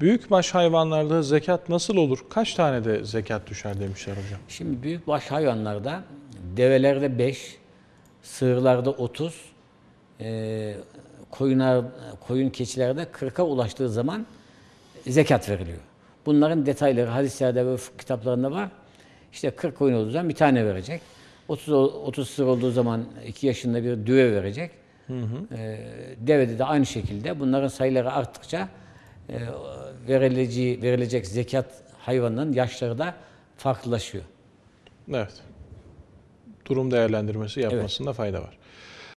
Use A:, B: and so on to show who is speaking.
A: Büyükbaş hayvanlarda zekat nasıl olur? Kaç tane de zekat düşer demişler hocam.
B: Şimdi büyükbaş hayvanlarda develerde 5, sığırlarda 30, e, koyunlar, koyun keçilerde 40'a ulaştığı zaman zekat veriliyor. Bunların detayları hadislerde ve kitaplarında var. İşte 40 koyun olduğu zaman bir tane verecek. 30, ol- 30 sığır olduğu zaman 2 yaşında bir düve verecek. E, devede de aynı şekilde bunların sayıları arttıkça e, verileceği, verilecek zekat hayvanının yaşları da farklılaşıyor.
A: Evet. Durum değerlendirmesi yapmasında fayda var.